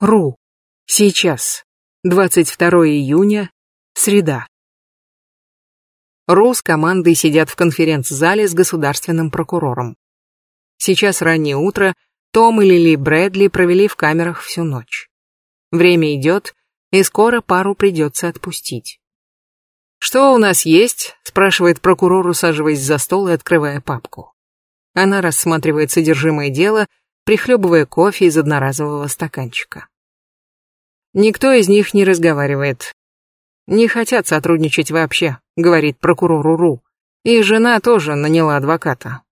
Ру. Сейчас. 22 июня. Среда. Ру с командой сидят в конференц-зале с государственным прокурором. Сейчас раннее утро, Том и Лили Брэдли провели в камерах всю ночь. Время идет, и скоро пару придется отпустить. «Что у нас есть?» – спрашивает прокурор, усаживаясь за стол и открывая папку. Она рассматривает содержимое дела – прихлебывая кофе из одноразового стаканчика. Никто из них не разговаривает. Не хотят сотрудничать вообще, говорит прокурору Ру. И жена тоже наняла адвоката.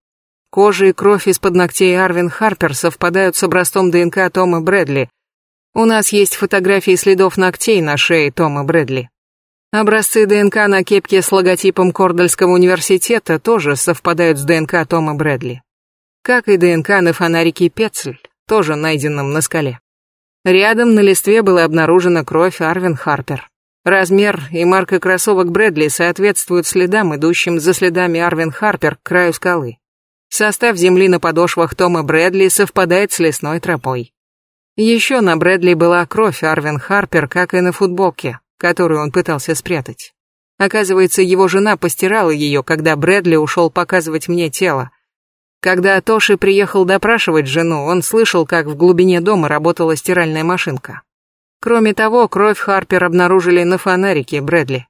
Кожа и кровь из-под ногтей Арвин Харпер совпадают с образцом ДНК Тома Брэдли. У нас есть фотографии следов ногтей на шее Тома Брэдли. Образцы ДНК на кепке с логотипом Кордальского университета тоже совпадают с ДНК Тома Брэдли как и ДНК на фонарике Пецель, тоже найденном на скале. Рядом на листве была обнаружена кровь Арвин Харпер. Размер и марка кроссовок Брэдли соответствуют следам, идущим за следами Арвин Харпер к краю скалы. Состав земли на подошвах Тома Брэдли совпадает с лесной тропой. Еще на Брэдли была кровь Арвин Харпер, как и на футболке, которую он пытался спрятать. Оказывается, его жена постирала ее, когда Брэдли ушел показывать мне тело, когда Тоши приехал допрашивать жену, он слышал, как в глубине дома работала стиральная машинка. Кроме того, кровь Харпер обнаружили на фонарике Брэдли.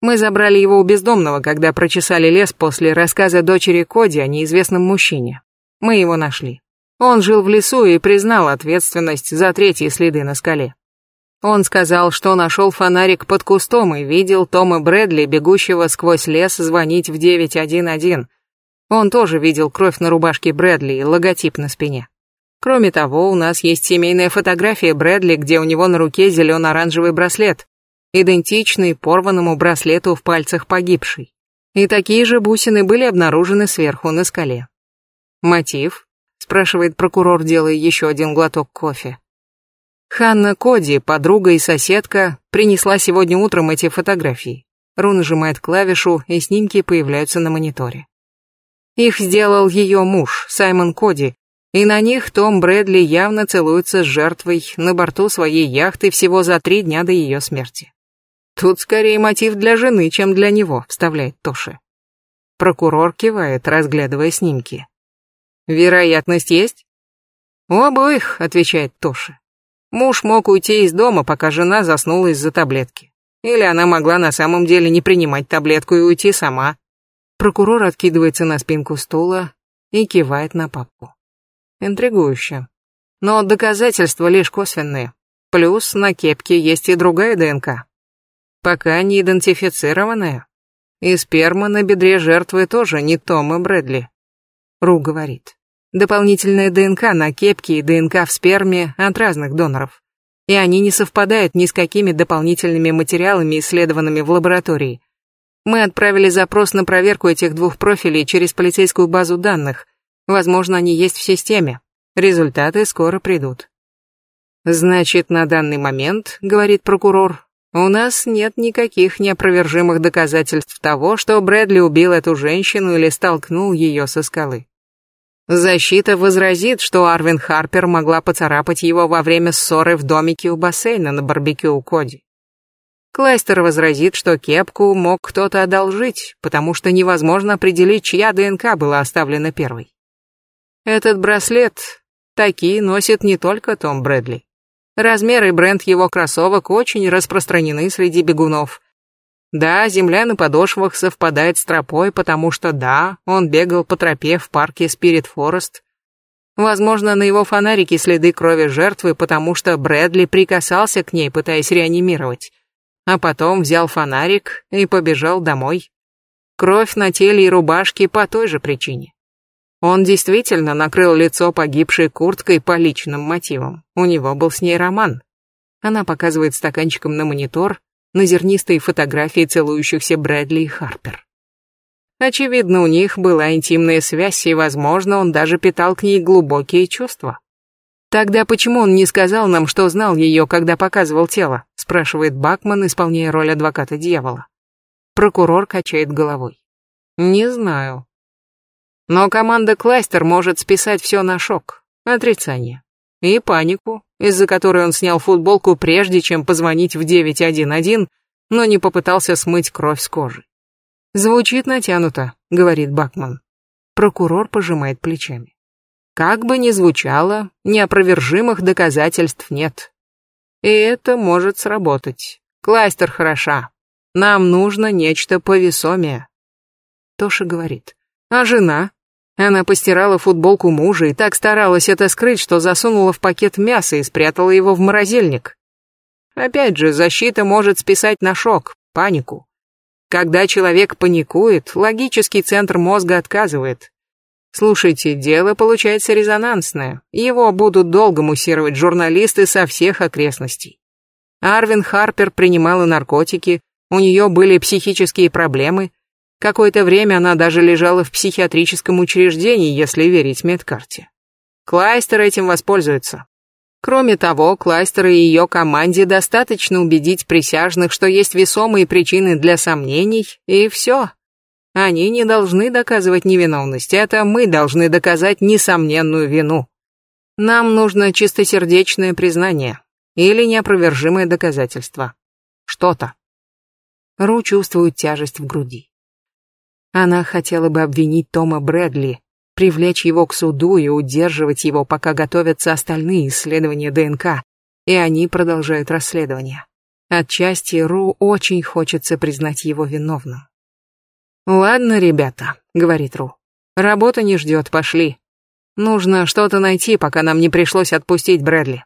Мы забрали его у бездомного, когда прочесали лес после рассказа дочери Коди о неизвестном мужчине. Мы его нашли. Он жил в лесу и признал ответственность за третьи следы на скале. Он сказал, что нашел фонарик под кустом и видел Тома Брэдли, бегущего сквозь лес, звонить в 911, он тоже видел кровь на рубашке Брэдли и логотип на спине. Кроме того, у нас есть семейная фотография Брэдли, где у него на руке зелено-оранжевый браслет, идентичный порванному браслету в пальцах погибшей. И такие же бусины были обнаружены сверху на скале. «Мотив?» – спрашивает прокурор, делая еще один глоток кофе. Ханна Коди, подруга и соседка, принесла сегодня утром эти фотографии. Ру нажимает клавишу, и снимки появляются на мониторе. Их сделал ее муж, Саймон Коди, и на них Том Брэдли явно целуется с жертвой на борту своей яхты всего за три дня до ее смерти. «Тут скорее мотив для жены, чем для него», — вставляет Тоши. Прокурор кивает, разглядывая снимки. «Вероятность есть?» «У обоих», — отвечает Тоши. «Муж мог уйти из дома, пока жена заснула из-за таблетки. Или она могла на самом деле не принимать таблетку и уйти сама. Прокурор откидывается на спинку стула и кивает на папку. Интригующе. Но доказательства лишь косвенные. Плюс на кепке есть и другая ДНК. Пока не идентифицированная. И сперма на бедре жертвы тоже не Тома Брэдли. Ру говорит. Дополнительная ДНК на кепке и ДНК в сперме от разных доноров. И они не совпадают ни с какими дополнительными материалами, исследованными в лаборатории. Мы отправили запрос на проверку этих двух профилей через полицейскую базу данных. Возможно, они есть в системе. Результаты скоро придут. Значит, на данный момент, говорит прокурор, у нас нет никаких неопровержимых доказательств того, что Брэдли убил эту женщину или столкнул ее со скалы. Защита возразит, что Арвин Харпер могла поцарапать его во время ссоры в домике у бассейна на барбекю у Коди. Кластер возразит, что кепку мог кто-то одолжить, потому что невозможно определить, чья ДНК была оставлена первой. Этот браслет такие носит не только Том Брэдли. Размеры и бренд его кроссовок очень распространены среди бегунов. Да, земля на подошвах совпадает с тропой, потому что да, он бегал по тропе в парке Спирит Форест. Возможно, на его фонарике следы крови жертвы, потому что Брэдли прикасался к ней, пытаясь реанимировать а потом взял фонарик и побежал домой. Кровь на теле и рубашке по той же причине. Он действительно накрыл лицо погибшей курткой по личным мотивам. У него был с ней роман. Она показывает стаканчиком на монитор на зернистые фотографии целующихся Брэдли и Харпер. Очевидно, у них была интимная связь, и, возможно, он даже питал к ней глубокие чувства. «Тогда почему он не сказал нам, что знал ее, когда показывал тело?» – спрашивает Бакман, исполняя роль адвоката дьявола. Прокурор качает головой. «Не знаю». Но команда Кластер может списать все на шок, отрицание и панику, из-за которой он снял футболку прежде, чем позвонить в 911, но не попытался смыть кровь с кожи. «Звучит натянуто», — говорит Бакман. Прокурор пожимает плечами. Как бы ни звучало, неопровержимых доказательств нет. И это может сработать. Кластер хороша. Нам нужно нечто повесомее. Тоша говорит. А жена? Она постирала футболку мужа и так старалась это скрыть, что засунула в пакет мясо и спрятала его в морозильник. Опять же, защита может списать на шок, панику. Когда человек паникует, логический центр мозга отказывает. Слушайте, дело получается резонансное. Его будут долго муссировать журналисты со всех окрестностей. Арвин Харпер принимала наркотики, у нее были психические проблемы. Какое-то время она даже лежала в психиатрическом учреждении, если верить медкарте. Клайстер этим воспользуется. Кроме того, Клайстер и ее команде достаточно убедить присяжных, что есть весомые причины для сомнений, и все. Они не должны доказывать невиновность, это а мы должны доказать несомненную вину. Нам нужно чистосердечное признание или неопровержимое доказательство. Что-то. Ру чувствует тяжесть в груди. Она хотела бы обвинить Тома Брэдли, привлечь его к суду и удерживать его, пока готовятся остальные исследования ДНК, и они продолжают расследование. Отчасти Ру очень хочется признать его виновным. «Ладно, ребята», — говорит Ру. «Работа не ждет, пошли. Нужно что-то найти, пока нам не пришлось отпустить Брэдли».